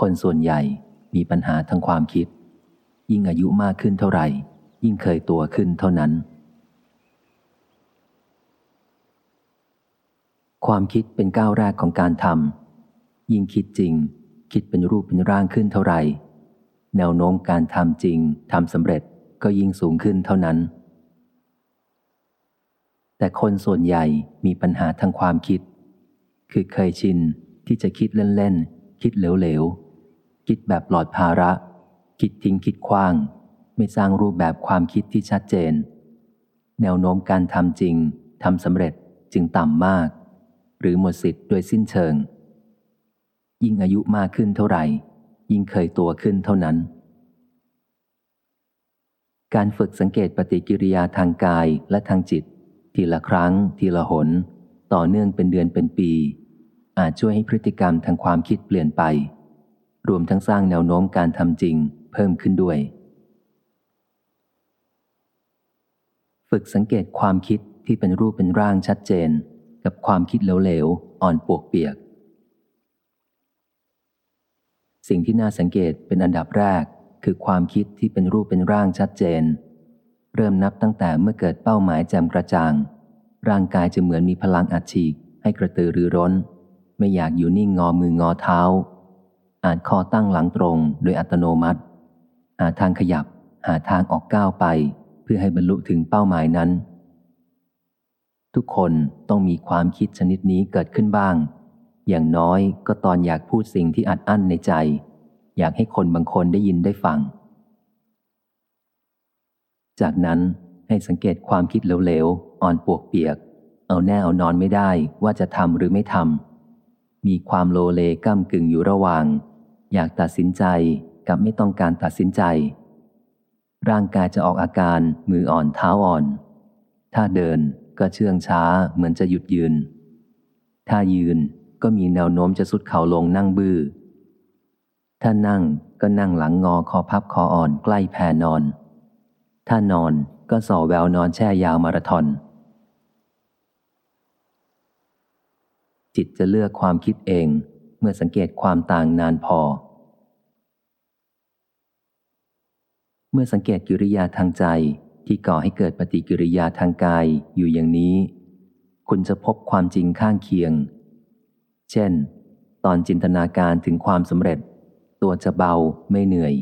คนส่วนใหญ่มีปัญหาทางความคิด ยิ่งอายุมากขึ้นเท่าไหร่ ยิ่งเคยตัวขึ้นเท่านั้น ความคิดเป็นก้าวแรกของการทำยิ่งคิดจริง คิดเป็นรูปเป็นร่างขึ้นเท่าไหร่ แนวโน้มการทำจริงทำสำเร็จก็ยิ่งสูงขึ้นเท่านั้น แต่คนส่วนใหญ่มีปัญหาทางความคิด คือเคยชินที่จะคิดเล่นๆ คิดเหลวๆ คิดแบบปลอดภาระ คิดทิ้งคิดคว้าง ไม่สร้างรูปแบบความคิดที่ชัดเจน แนวโน้มการทำจริงทำสำเร็จจึงต่ำมาก หรือหมดสิทธิ์โดยสิ้นเชิง ยิ่งอายุมากขึ้นเท่าไหร่ ยิ่งเคยตัวขึ้นเท่านั้น การฝึกสังเกตปฏิกิริยาทางกายและทางจิต ทีละครั้ง ทีละหน ต่อเนื่องเป็นเดือนเป็นปี อาจช่วยให้พฤติกรรมทางความคิดเปลี่ยนไป รวมทั้งสร้างแนวโน้มการทำจริงเพิ่มขึ้นด้วย ฝึกสังเกตความคิดที่เป็นรูปเป็นร่างชัดเจน กับความคิดเหลวๆอ่อนปวกเปียก สิ่งที่น่าสังเกตเป็นอันดับแรกคือความคิดที่เป็นรูปเป็นร่างชัดเจน เริ่มนับตั้งแต่เมื่อเกิดเป้าหมายแจ่มกระจ่าง ร่างกายจะเหมือนมีพลังอัดฉีกให้กระตือรือร้น ไม่อยากอยู่นิ่งงอมืองอเท้า อาจคอตั้งหลังตรงโดยอัตโนมัติ หาทางขยับ หาทางออกก้าวไป เพื่อให้บรรลุถึงเป้าหมายนั้น ทุกคนต้องมีความคิดชนิดนี้เกิดขึ้นบ้าง อย่างน้อยก็ตอนอยากพูดสิ่งที่อัดอั้นในใจ อยากให้คนบางคนได้ยินได้ฟัง จากนั้นให้สังเกตความคิดเหลวๆ อ่อนปวกเปียก เอาแน่เอานอนไม่ได้ว่าจะทำหรือไม่ทำ มีความโลเลก้ากึ่งอยู่ระหว่าง อยากตัดสินใจกับไม่ต้องการตัดสินใจ ร่างกายจะออกอาการมืออ่อนเท้าอ่อน ถ้าเดินก็เชื่องช้าเหมือนจะหยุดยืน ถ้ายืนก็มีแนวโน้มจะสุดเข่าลงนั่งบือ้อ ถ้านั่งก็นั่งหลังงอคอพับคออ่อนใกล้แพนอน ถ้านอนก็ส่อแววนอนแช่ยาวมาราธอน จิตจะเลือกความคิดเอง เมื่อสังเกตความต่างนานพอ เมื่อสังเกตกิริยาทางใจที่ก่อให้เกิดปฏิกิริยาทางกายอยู่อย่างนี้ คุณจะพบความจริงข้างเคียง เช่น ตอนจินตนาการถึงความสำเร็จ ตัวจะเบาไม่เหนื่อย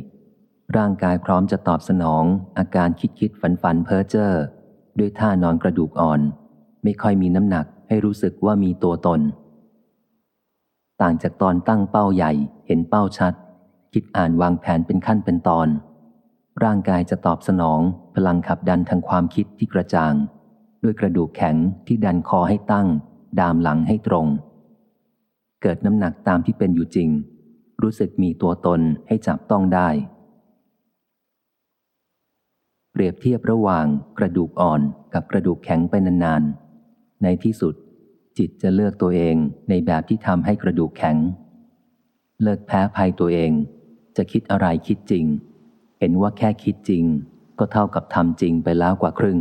ร่างกายพร้อมจะตอบสนอง อาการคิดคิดฝันฝันเพ้อเจ้อด้วยท่านอนกระดูกอ่อน ไม่ค่อยมีน้ำหนักให้รู้สึกว่ามีตัวตน ต่างจากตอนตั้งเป้าใหญ่ เห็นเป้าชัด คิดอ่านวางแผนเป็นขั้นเป็นตอน ร่างกายจะตอบสนองพลังขับดันทางความคิดที่กระจ่าง ด้วยกระดูกแข็งที่ดันคอให้ตั้ง ดามหลังให้ตรง เกิดน้ำหนักตามที่เป็นอยู่จริง รู้สึกมีตัวตนให้จับต้องได้ เปรียบเทียบระหว่างกระดูกอ่อนกับกระดูกแข็งไปนานๆในที่สุด จิตจะเลือกตัวเองในแบบที่ทำให้กระดูกแข็ง เลิกแพ้ภัยตัวเอง จะคิดอะไรคิดจริง เห็นว่าแค่คิดจริง ก็เท่ากับทำจริงไปแล้วกว่าครึ่ง